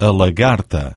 a lagarta.